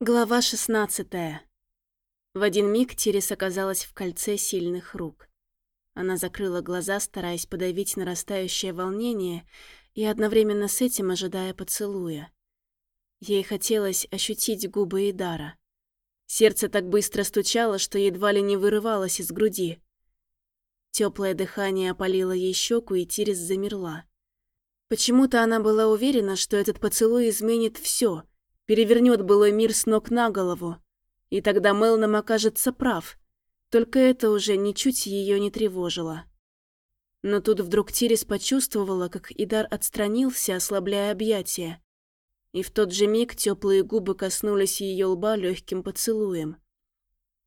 Глава 16 В один миг Тирис оказалась в кольце сильных рук. Она закрыла глаза, стараясь подавить нарастающее волнение и одновременно с этим ожидая поцелуя. Ей хотелось ощутить губы Идара. Сердце так быстро стучало, что едва ли не вырывалось из груди. Теплое дыхание опалило ей щеку, и Тирис замерла. Почему-то она была уверена, что этот поцелуй изменит все — перевернет былой мир с ног на голову. И тогда Мелнам окажется прав. Только это уже ничуть ее не тревожило. Но тут вдруг Тирис почувствовала, как Идар отстранился, ослабляя объятия. И в тот же миг теплые губы коснулись ее лба легким поцелуем.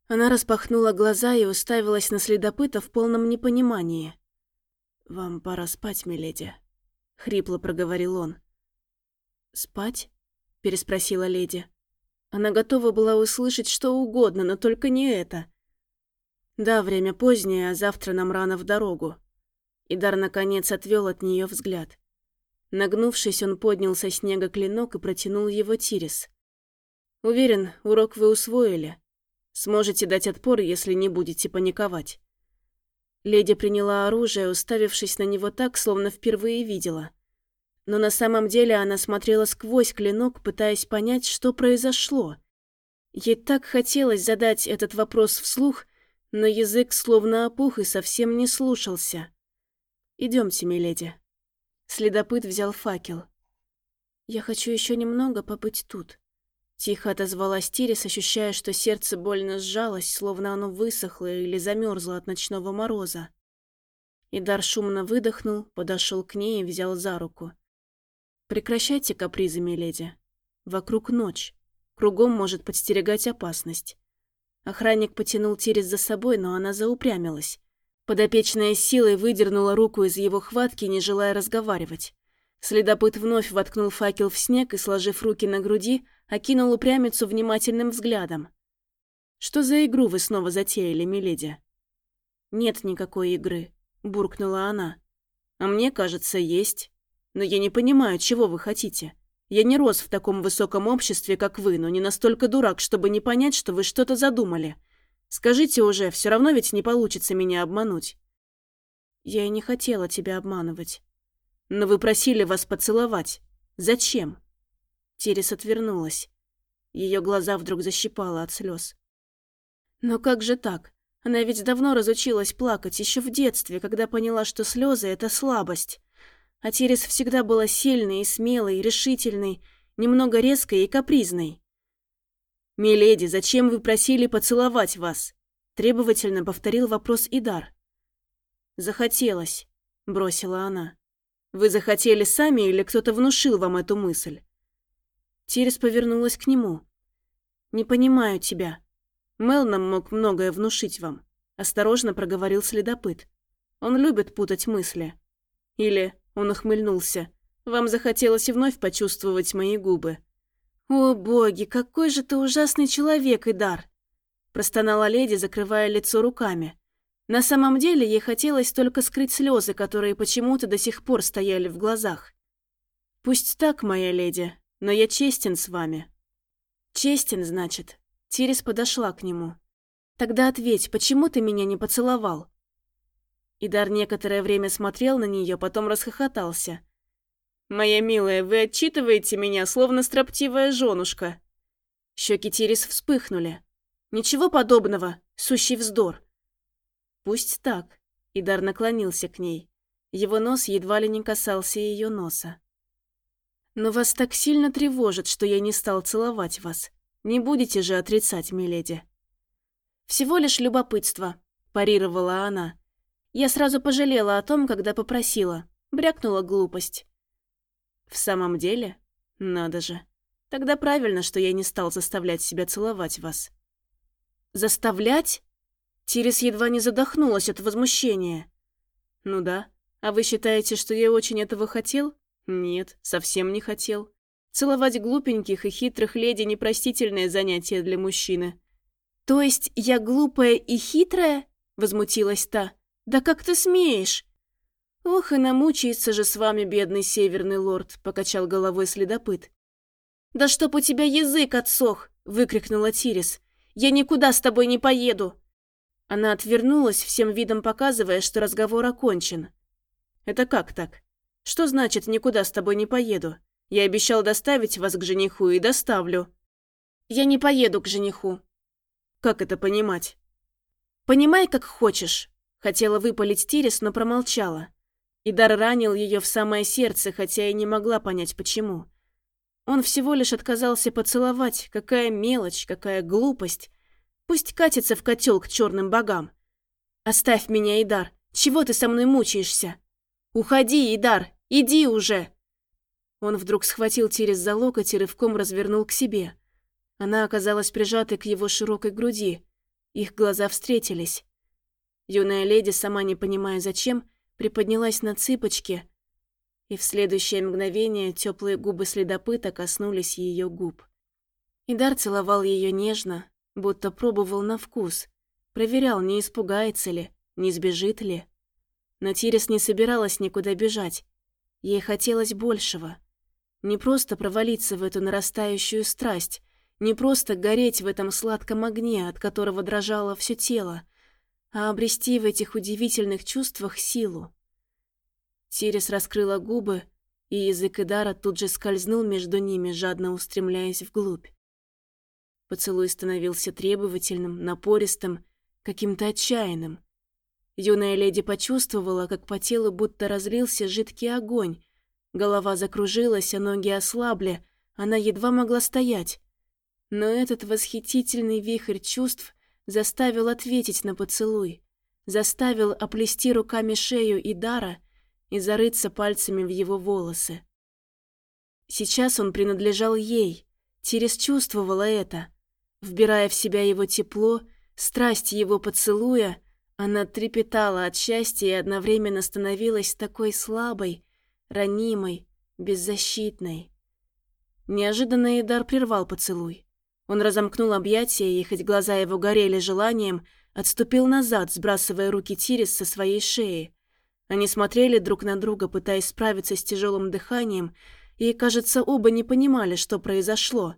Она распахнула глаза и уставилась на следопыта в полном непонимании. «Вам пора спать, миледи», — хрипло проговорил он. «Спать?» Переспросила леди. Она готова была услышать что угодно, но только не это. Да, время позднее, а завтра нам рано в дорогу. Идар наконец отвел от нее взгляд. Нагнувшись, он поднял со снега клинок и протянул его Тирис. «Уверен, урок вы усвоили. Сможете дать отпор, если не будете паниковать». Леди приняла оружие, уставившись на него так, словно впервые видела но на самом деле она смотрела сквозь клинок, пытаясь понять, что произошло. Ей так хотелось задать этот вопрос вслух, но язык словно опух и совсем не слушался. «Идемте, миледи». Следопыт взял факел. «Я хочу еще немного побыть тут». Тихо отозвалась Тирис, ощущая, что сердце больно сжалось, словно оно высохло или замерзло от ночного мороза. Идар шумно выдохнул, подошел к ней и взял за руку. Прекращайте капризы, миледи. Вокруг ночь. Кругом может подстерегать опасность. Охранник потянул Тирис за собой, но она заупрямилась. Подопечная силой выдернула руку из его хватки, не желая разговаривать. Следопыт вновь воткнул факел в снег и, сложив руки на груди, окинул упрямицу внимательным взглядом. «Что за игру вы снова затеяли, миледи?» «Нет никакой игры», — буркнула она. «А мне кажется, есть. Но я не понимаю, чего вы хотите. Я не рос в таком высоком обществе, как вы, но не настолько дурак, чтобы не понять, что вы что-то задумали. Скажите уже, все равно ведь не получится меня обмануть». «Я и не хотела тебя обманывать». «Но вы просили вас поцеловать. Зачем?» Терес отвернулась. Ее глаза вдруг защипало от слез. «Но как же так? Она ведь давно разучилась плакать, еще в детстве, когда поняла, что слезы — это слабость. А Терес всегда была сильной и смелой, решительной, немного резкой и капризной. «Миледи, зачем вы просили поцеловать вас?» Требовательно повторил вопрос Идар. «Захотелось», — бросила она. «Вы захотели сами или кто-то внушил вам эту мысль?» Терес повернулась к нему. «Не понимаю тебя. Мелном мог многое внушить вам», — осторожно проговорил следопыт. «Он любит путать мысли. Или он ухмыльнулся. «Вам захотелось и вновь почувствовать мои губы». «О, боги, какой же ты ужасный человек, Идар!» Простонала леди, закрывая лицо руками. На самом деле ей хотелось только скрыть слезы, которые почему-то до сих пор стояли в глазах. «Пусть так, моя леди, но я честен с вами». «Честен, значит?» Тирис подошла к нему. «Тогда ответь, почему ты меня не поцеловал?» Идар некоторое время смотрел на нее, потом расхохотался. «Моя милая, вы отчитываете меня, словно строптивая женушка». Щеки Тирис вспыхнули. «Ничего подобного, сущий вздор». «Пусть так», — Идар наклонился к ней. Его нос едва ли не касался ее носа. «Но вас так сильно тревожит, что я не стал целовать вас. Не будете же отрицать, миледи?» «Всего лишь любопытство», – парировала она. Я сразу пожалела о том, когда попросила. Брякнула глупость. В самом деле? Надо же. Тогда правильно, что я не стал заставлять себя целовать вас. Заставлять? Тирис едва не задохнулась от возмущения. Ну да. А вы считаете, что я очень этого хотел? Нет, совсем не хотел. Целовать глупеньких и хитрых леди – непростительное занятие для мужчины. «То есть я глупая и хитрая?» – возмутилась та. «Да как ты смеешь?» «Ох, и намучается же с вами, бедный северный лорд», — покачал головой следопыт. «Да чтоб у тебя язык отсох!» — выкрикнула Тирис. «Я никуда с тобой не поеду!» Она отвернулась, всем видом показывая, что разговор окончен. «Это как так? Что значит «никуда с тобой не поеду»? Я обещал доставить вас к жениху и доставлю». «Я не поеду к жениху». «Как это понимать?» «Понимай, как хочешь», — хотела выпалить Тирис, но промолчала. Идар ранил ее в самое сердце, хотя и не могла понять, почему. Он всего лишь отказался поцеловать. Какая мелочь, какая глупость. Пусть катится в котел к черным богам. Оставь меня, Идар. Чего ты со мной мучаешься? Уходи, Идар, иди уже. Он вдруг схватил Тирис за локоть и рывком развернул к себе. Она оказалась прижатой к его широкой груди. Их глаза встретились. Юная леди, сама не понимая зачем, приподнялась на цыпочки и в следующее мгновение теплые губы следопыта коснулись ее губ. Идар целовал ее нежно, будто пробовал на вкус, проверял, не испугается ли, не сбежит ли. Но Тирис не собиралась никуда бежать. Ей хотелось большего. Не просто провалиться в эту нарастающую страсть, не просто гореть в этом сладком огне, от которого дрожало все тело, а обрести в этих удивительных чувствах силу. Тирис раскрыла губы, и язык Идара тут же скользнул между ними, жадно устремляясь вглубь. Поцелуй становился требовательным, напористым, каким-то отчаянным. Юная леди почувствовала, как по телу будто разлился жидкий огонь. Голова закружилась, а ноги ослабли, она едва могла стоять. Но этот восхитительный вихрь чувств заставил ответить на поцелуй, заставил оплести руками шею Идара и зарыться пальцами в его волосы. Сейчас он принадлежал ей. Тирис чувствовала это. Вбирая в себя его тепло, страсть его поцелуя, она трепетала от счастья и одновременно становилась такой слабой, ранимой, беззащитной. Неожиданно Эдар прервал поцелуй. Он разомкнул объятия, и хоть глаза его горели желанием, отступил назад, сбрасывая руки Тирис со своей шеи. Они смотрели друг на друга, пытаясь справиться с тяжелым дыханием, и, кажется, оба не понимали, что произошло.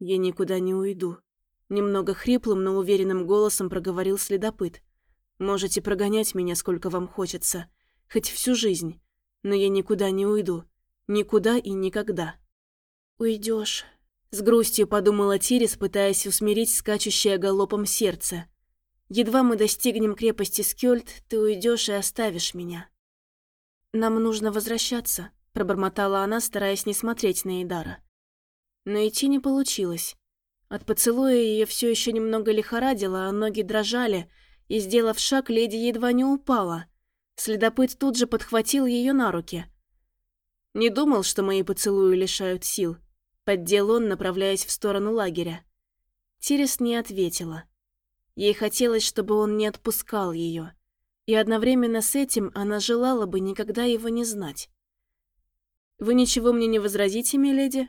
«Я никуда не уйду», — немного хриплым, но уверенным голосом проговорил следопыт. «Можете прогонять меня, сколько вам хочется, хоть всю жизнь, но я никуда не уйду, никуда и никогда». «Уйдешь», — с грустью подумала Тирис, пытаясь усмирить скачущее галопом сердце. Едва мы достигнем крепости Скёльд, ты уйдешь и оставишь меня. Нам нужно возвращаться, пробормотала она, стараясь не смотреть на Эдара. Но идти не получилось. От поцелуя ее все еще немного лихорадило, а ноги дрожали, и, сделав шаг, леди едва не упала. Следопыт тут же подхватил ее на руки. «Не думал, что мои поцелуи лишают сил», — поддел он, направляясь в сторону лагеря. Тирес не ответила. Ей хотелось, чтобы он не отпускал ее, и одновременно с этим она желала бы никогда его не знать. «Вы ничего мне не возразите, миледи?»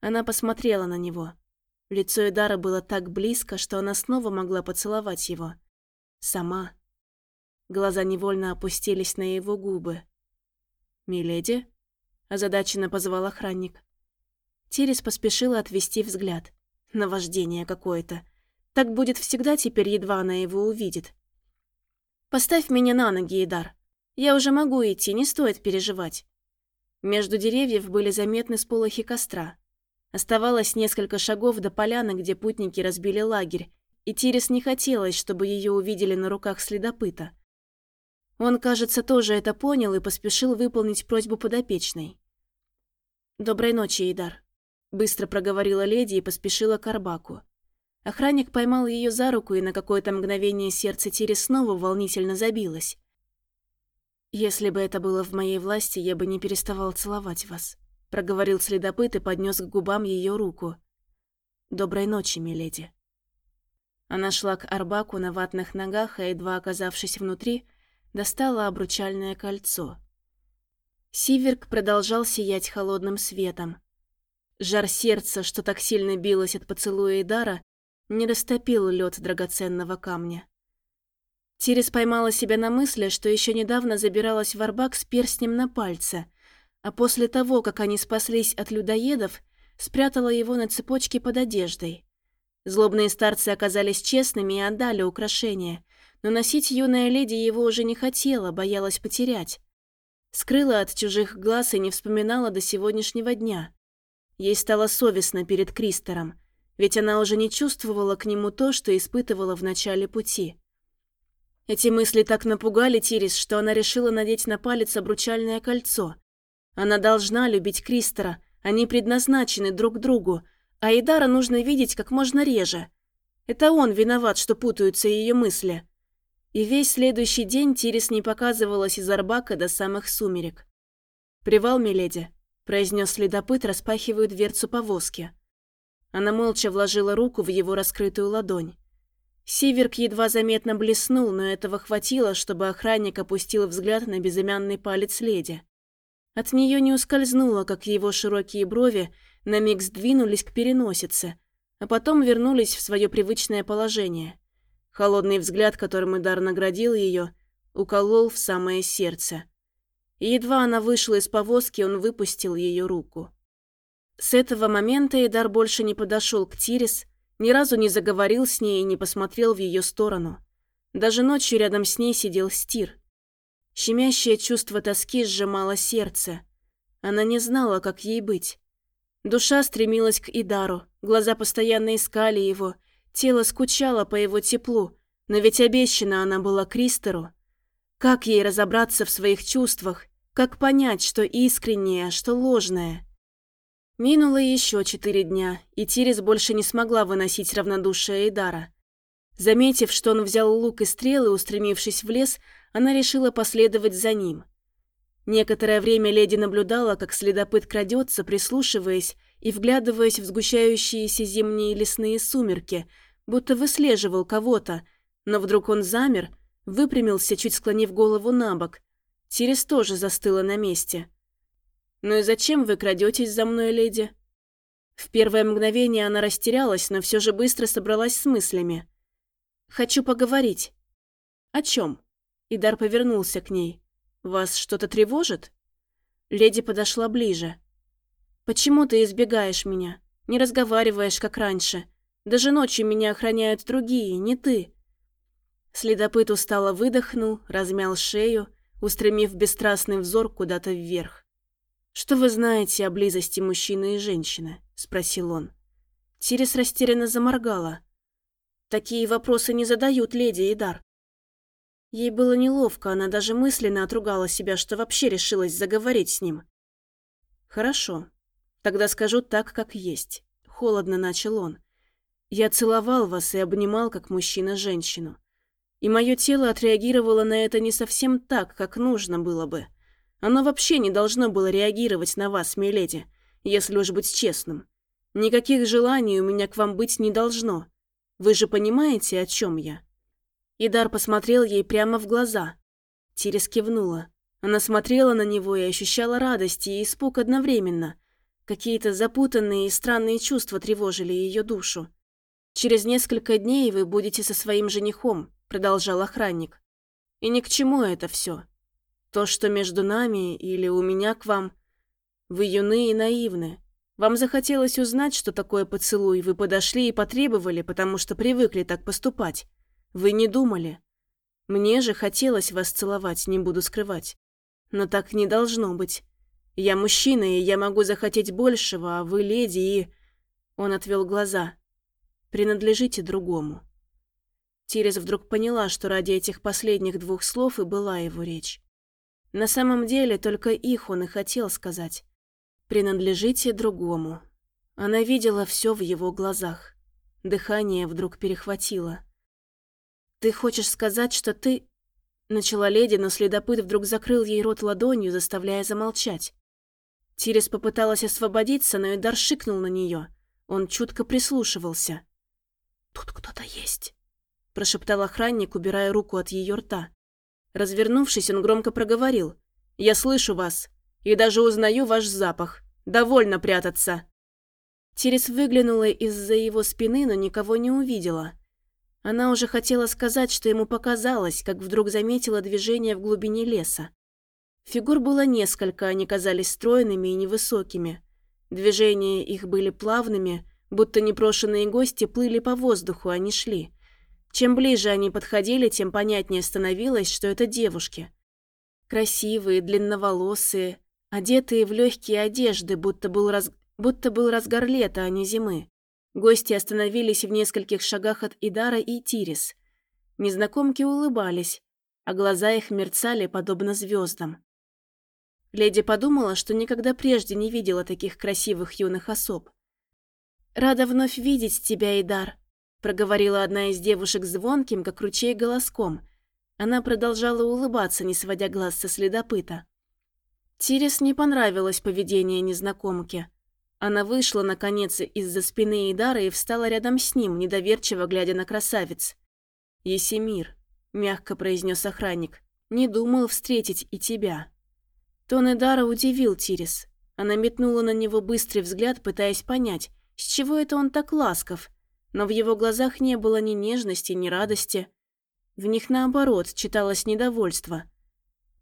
Она посмотрела на него. Лицо Эдара было так близко, что она снова могла поцеловать его. Сама. Глаза невольно опустились на его губы. «Миледи?» – озадаченно позвал охранник. Тирис поспешила отвести взгляд. Наваждение какое-то. Так будет всегда теперь, едва она его увидит. «Поставь меня на ноги, Идар. Я уже могу идти, не стоит переживать». Между деревьев были заметны сполохи костра. Оставалось несколько шагов до поляны, где путники разбили лагерь, и Тирис не хотелось, чтобы ее увидели на руках следопыта. Он, кажется, тоже это понял и поспешил выполнить просьбу подопечной. «Доброй ночи, Идар», — быстро проговорила леди и поспешила к Арбаку. Охранник поймал ее за руку, и на какое-то мгновение сердце Тири снова волнительно забилось. «Если бы это было в моей власти, я бы не переставал целовать вас», — проговорил следопыт и поднес к губам ее руку. «Доброй ночи, миледи». Она шла к Арбаку на ватных ногах, а едва оказавшись внутри, достала обручальное кольцо. Сиверк продолжал сиять холодным светом. Жар сердца, что так сильно билось от поцелуя Идара, не растопил лед драгоценного камня. Тирис поймала себя на мысли, что еще недавно забиралась в Арбак с перстнем на пальце, а после того, как они спаслись от людоедов, спрятала его на цепочке под одеждой. Злобные старцы оказались честными и отдали украшение, но носить юная леди его уже не хотела, боялась потерять. Скрыла от чужих глаз и не вспоминала до сегодняшнего дня. Ей стало совестно перед Кристором, ведь она уже не чувствовала к нему то, что испытывала в начале пути. Эти мысли так напугали Тирис, что она решила надеть на палец обручальное кольцо. Она должна любить Кристора, они предназначены друг другу, а Идара нужно видеть как можно реже. Это он виноват, что путаются ее мысли. И весь следующий день Тирис не показывалась из Арбака до самых сумерек. «Привал, миледи», – произнес следопыт, распахивая дверцу повозки. Она молча вложила руку в его раскрытую ладонь. Сиверк едва заметно блеснул, но этого хватило, чтобы охранник опустил взгляд на безымянный палец леди. От нее не ускользнуло, как его широкие брови на миг сдвинулись к переносице, а потом вернулись в свое привычное положение. Холодный взгляд, которым Идар наградил ее, уколол в самое сердце. И едва она вышла из повозки, он выпустил ее руку. С этого момента Идар больше не подошел к Тирис, ни разу не заговорил с ней и не посмотрел в ее сторону. Даже ночью рядом с ней сидел Стир. Щемящее чувство тоски сжимало сердце. Она не знала, как ей быть. Душа стремилась к Идару, глаза постоянно искали его, Тело скучало по его теплу, но ведь обещана она была Кристеру. Как ей разобраться в своих чувствах? Как понять, что искреннее, а что ложное? Минуло еще четыре дня, и Тирис больше не смогла выносить равнодушие Эйдара. Заметив, что он взял лук и стрелы, устремившись в лес, она решила последовать за ним. Некоторое время леди наблюдала, как следопыт крадется, прислушиваясь и вглядываясь в сгущающиеся зимние лесные сумерки – будто выслеживал кого-то, но вдруг он замер, выпрямился, чуть склонив голову на бок. Тирис тоже застыла на месте. «Ну и зачем вы крадетесь за мной, леди?» В первое мгновение она растерялась, но все же быстро собралась с мыслями. «Хочу поговорить». «О чем?» Идар повернулся к ней. «Вас что-то тревожит?» Леди подошла ближе. «Почему ты избегаешь меня? Не разговариваешь, как раньше? Даже ночью меня охраняют другие, не ты». Следопыт устало выдохнул, размял шею, устремив бесстрастный взор куда-то вверх. «Что вы знаете о близости мужчины и женщины?» – спросил он. Тирис растерянно заморгала. «Такие вопросы не задают леди Идар». Ей было неловко, она даже мысленно отругала себя, что вообще решилась заговорить с ним. «Хорошо. Тогда скажу так, как есть», – холодно начал он. Я целовал вас и обнимал, как мужчина женщину. И мое тело отреагировало на это не совсем так, как нужно было бы. Оно вообще не должно было реагировать на вас, миледи, если уж быть честным. Никаких желаний у меня к вам быть не должно. Вы же понимаете, о чем я?» Идар посмотрел ей прямо в глаза. Тирис кивнула. Она смотрела на него и ощущала радость и испуг одновременно. Какие-то запутанные и странные чувства тревожили ее душу. «Через несколько дней вы будете со своим женихом», – продолжал охранник. «И ни к чему это все. То, что между нами или у меня к вам. Вы юны и наивны. Вам захотелось узнать, что такое поцелуй, вы подошли и потребовали, потому что привыкли так поступать. Вы не думали. Мне же хотелось вас целовать, не буду скрывать. Но так не должно быть. Я мужчина, и я могу захотеть большего, а вы леди, и...» Он отвел глаза принадлежите другому». Тирес вдруг поняла, что ради этих последних двух слов и была его речь. На самом деле, только их он и хотел сказать. «Принадлежите другому». Она видела все в его глазах. Дыхание вдруг перехватило. «Ты хочешь сказать, что ты...» Начала леди, но следопыт вдруг закрыл ей рот ладонью, заставляя замолчать. Тирес попыталась освободиться, но Эдар шикнул на нее. Он чутко прислушивался. «Тут кто-то есть», – прошептал охранник, убирая руку от ее рта. Развернувшись, он громко проговорил. «Я слышу вас и даже узнаю ваш запах. Довольно прятаться». Терес выглянула из-за его спины, но никого не увидела. Она уже хотела сказать, что ему показалось, как вдруг заметила движение в глубине леса. Фигур было несколько, они казались стройными и невысокими. Движения их были плавными, будто непрошенные гости плыли по воздуху, а не шли. Чем ближе они подходили, тем понятнее становилось, что это девушки. Красивые, длинноволосые, одетые в легкие одежды, будто был, раз... будто был разгар лета, а не зимы. Гости остановились в нескольких шагах от Идара и Тирис. Незнакомки улыбались, а глаза их мерцали, подобно звездам. Леди подумала, что никогда прежде не видела таких красивых юных особ. «Рада вновь видеть тебя, Идар», — проговорила одна из девушек звонким, как ручей, голоском. Она продолжала улыбаться, не сводя глаз со следопыта. Тирис не понравилось поведение незнакомки. Она вышла, наконец, из-за спины Идара и встала рядом с ним, недоверчиво глядя на красавец. «Есемир», — мягко произнес охранник, — «не думал встретить и тебя». Тон Идара удивил Тирис. Она метнула на него быстрый взгляд, пытаясь понять, с чего это он так ласков, но в его глазах не было ни нежности, ни радости. В них, наоборот, читалось недовольство.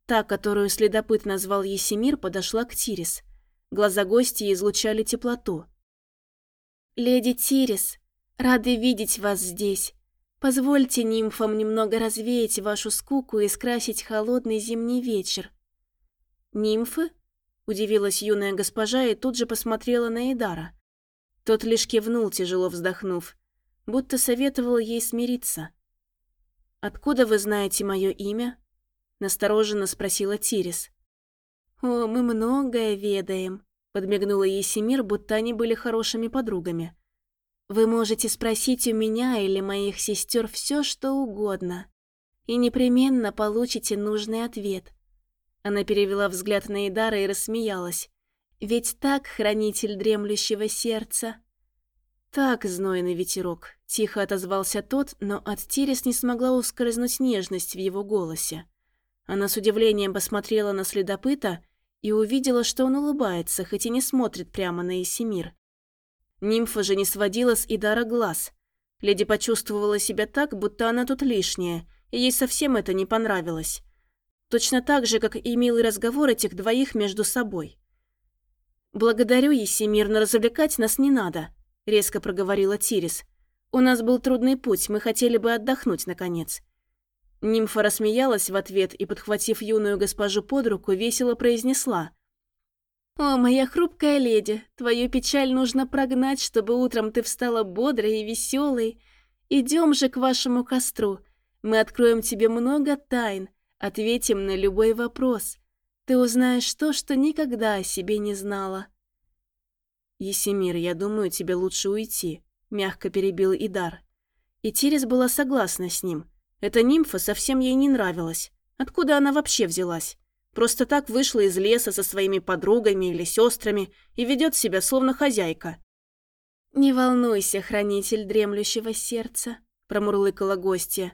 Та, которую следопыт назвал Есемир, подошла к Тирис. Глаза гостей излучали теплоту. «Леди Тирис, рады видеть вас здесь. Позвольте нимфам немного развеять вашу скуку и скрасить холодный зимний вечер». «Нимфы?» – удивилась юная госпожа и тут же посмотрела на Эдара. Тот лишь кивнул, тяжело вздохнув, будто советовал ей смириться. «Откуда вы знаете мое имя?» – настороженно спросила Тирис. «О, мы многое ведаем», – подмигнула ей Семир, будто они были хорошими подругами. «Вы можете спросить у меня или моих сестер все, что угодно, и непременно получите нужный ответ». Она перевела взгляд на Идара и рассмеялась. Ведь так, хранитель дремлющего сердца. Так, знойный ветерок, тихо отозвался тот, но от Тирис не смогла ускользнуть нежность в его голосе. Она с удивлением посмотрела на следопыта и увидела, что он улыбается, хоть и не смотрит прямо на Исимир. Нимфа же не сводила с Идара глаз. Леди почувствовала себя так, будто она тут лишняя, и ей совсем это не понравилось. Точно так же, как и милый разговор этих двоих между собой. «Благодарю, Есемир, но развлекать нас не надо», — резко проговорила Тирис. «У нас был трудный путь, мы хотели бы отдохнуть, наконец». Нимфа рассмеялась в ответ и, подхватив юную госпожу под руку, весело произнесла. «О, моя хрупкая леди, твою печаль нужно прогнать, чтобы утром ты встала бодрой и веселой. Идем же к вашему костру. Мы откроем тебе много тайн, ответим на любой вопрос. Ты узнаешь то, что никогда о себе не знала. «Есемир, я думаю, тебе лучше уйти», — мягко перебил Идар. И Тирис была согласна с ним. Эта нимфа совсем ей не нравилась. Откуда она вообще взялась? Просто так вышла из леса со своими подругами или сестрами и ведет себя словно хозяйка. «Не волнуйся, хранитель дремлющего сердца», — промурлыкала гостья.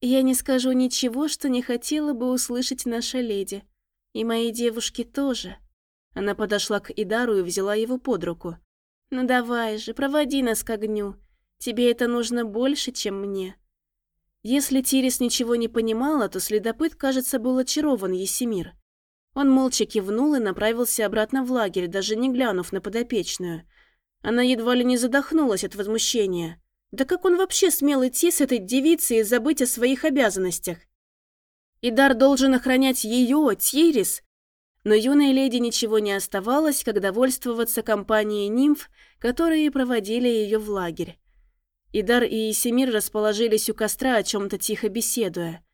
«Я не скажу ничего, что не хотела бы услышать наша леди. И мои девушки тоже. Она подошла к Идару и взяла его под руку. «Ну давай же, проводи нас к огню. Тебе это нужно больше, чем мне». Если Тирис ничего не понимала, то следопыт, кажется, был очарован Есемир. Он молча кивнул и направился обратно в лагерь, даже не глянув на подопечную. Она едва ли не задохнулась от возмущения. Да как он вообще смел идти с этой девицей и забыть о своих обязанностях? Идар должен охранять ее, Тирис. Но юной леди ничего не оставалось, как довольствоваться компанией нимф, которые проводили ее в лагерь. Идар и Исемир расположились у костра, о чем-то тихо беседуя.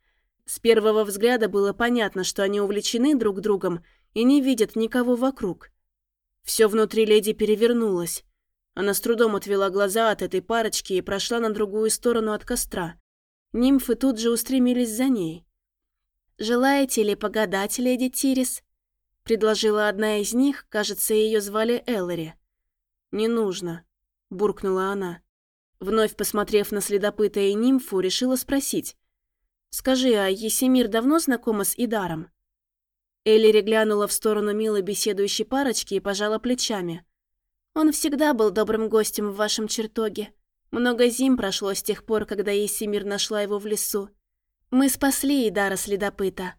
С первого взгляда было понятно, что они увлечены друг другом и не видят никого вокруг. Все внутри леди перевернулось. Она с трудом отвела глаза от этой парочки и прошла на другую сторону от костра. Нимфы тут же устремились за ней. «Желаете ли погадать, леди Тирис?» — предложила одна из них, кажется, ее звали Эллари. «Не нужно», — буркнула она. Вновь посмотрев на следопыта и нимфу, решила спросить. «Скажи, а Есемир давно знакома с Идаром?» Эллири глянула в сторону мило беседующей парочки и пожала плечами. «Он всегда был добрым гостем в вашем чертоге. Много зим прошло с тех пор, когда Есемир нашла его в лесу. Мы спасли Идара следопыта.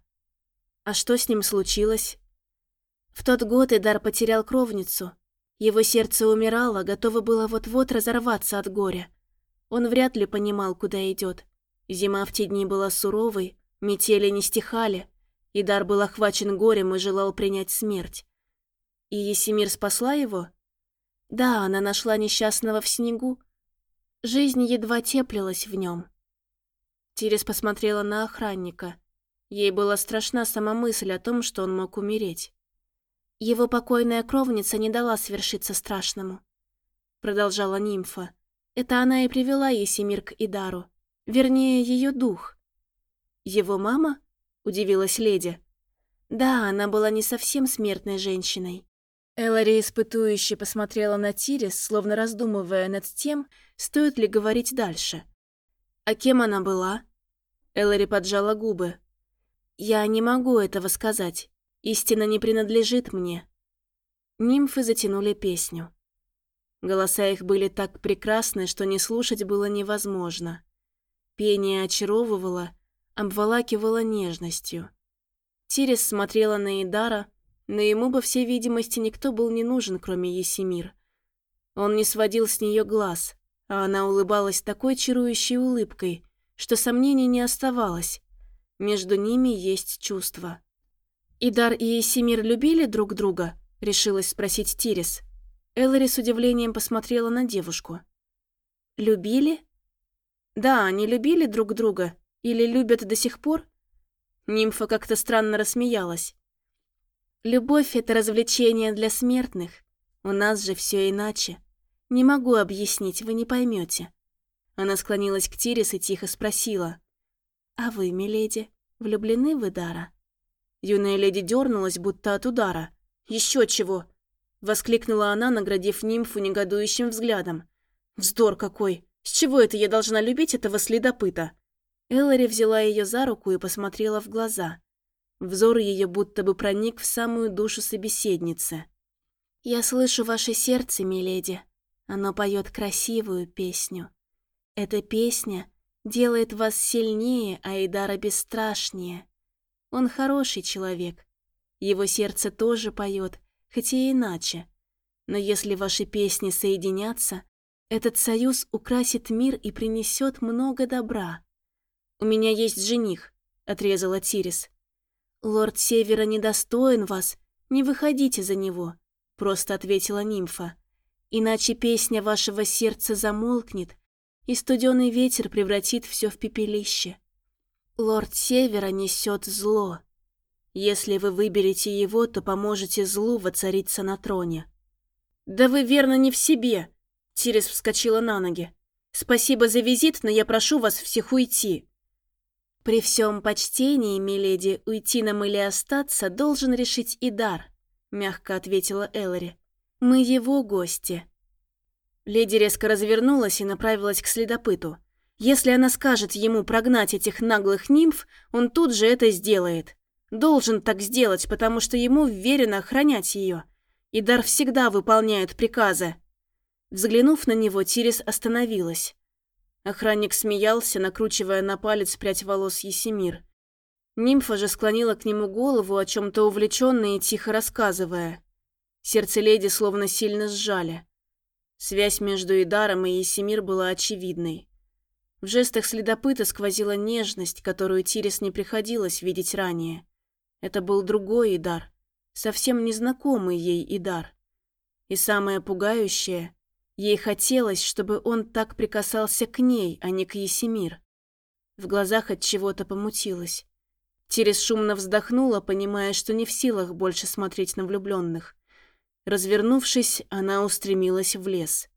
А что с ним случилось? В тот год Идар потерял кровницу. Его сердце умирало, готово было вот-вот разорваться от горя. Он вряд ли понимал, куда идет. Зима в те дни была суровой, метели не стихали, и Дар был охвачен горем и желал принять смерть. И Есимир спасла его? Да, она нашла несчастного в снегу. Жизнь едва теплилась в нем. Тирис посмотрела на охранника. Ей была страшна сама мысль о том, что он мог умереть. Его покойная кровница не дала свершиться страшному. Продолжала нимфа. Это она и привела Есимир к Идару. Вернее, ее дух. Его мама? Удивилась леди. Да, она была не совсем смертной женщиной. Элари испытующе посмотрела на Тирис, словно раздумывая над тем, стоит ли говорить дальше. «А кем она была?» Элари поджала губы. «Я не могу этого сказать. Истина не принадлежит мне». Нимфы затянули песню. Голоса их были так прекрасны, что не слушать было невозможно. Пение очаровывало, обволакивало нежностью. Тирис смотрела на Идара, но ему, по всей видимости, никто был не нужен, кроме Есимир. Он не сводил с нее глаз, а она улыбалась такой чарующей улыбкой, что сомнений не оставалось. Между ними есть чувство. «Идар и Есимир любили друг друга?» — решилась спросить Тирис. Эллари с удивлением посмотрела на девушку. «Любили?» «Да, они любили друг друга. Или любят до сих пор?» Нимфа как-то странно рассмеялась. «Любовь — это развлечение для смертных. У нас же все иначе. Не могу объяснить, вы не поймете. Она склонилась к Тирис и тихо спросила. «А вы, миледи, влюблены в Идара?» Юная леди дернулась, будто от удара. Еще чего!» Воскликнула она, наградив нимфу негодующим взглядом. «Вздор какой! С чего это я должна любить этого следопыта?» Эллари взяла ее за руку и посмотрела в глаза. Взор ее будто бы проник в самую душу собеседницы. «Я слышу ваше сердце, миледи. Оно поет красивую песню. Эта песня делает вас сильнее, а Идара бесстрашнее. Он хороший человек. Его сердце тоже поет, хоть и иначе. Но если ваши песни соединятся, этот союз украсит мир и принесет много добра. «У меня есть жених», — отрезала Тирис. «Лорд Севера недостоин вас, не выходите за него», — просто ответила нимфа. «Иначе песня вашего сердца замолкнет, и студеный ветер превратит все в пепелище. Лорд Севера несет зло. Если вы выберете его, то поможете злу воцариться на троне». «Да вы верно не в себе!» Тирис вскочила на ноги. «Спасибо за визит, но я прошу вас всех уйти». «При всем почтении, миледи, уйти нам или остаться должен решить Идар», мягко ответила Эллари. «Мы его гости». Леди резко развернулась и направилась к следопыту. Если она скажет ему прогнать этих наглых нимф, он тут же это сделает. Должен так сделать, потому что ему верено охранять ее. И Дар всегда выполняет приказы. Взглянув на него, Тирис остановилась. Охранник смеялся, накручивая на палец прядь волос Есимир. Нимфа же склонила к нему голову, о чем-то увлеченная и тихо рассказывая. Сердце леди словно сильно сжали. Связь между Идаром и Есимир была очевидной. В жестах следопыта сквозила нежность, которую Тирис не приходилось видеть ранее. Это был другой Идар, совсем незнакомый ей Идар. И самое пугающее, ей хотелось, чтобы он так прикасался к ней, а не к Есимир. В глазах от чего-то помутилось. Тирис шумно вздохнула, понимая, что не в силах больше смотреть на влюбленных. Развернувшись, она устремилась в лес.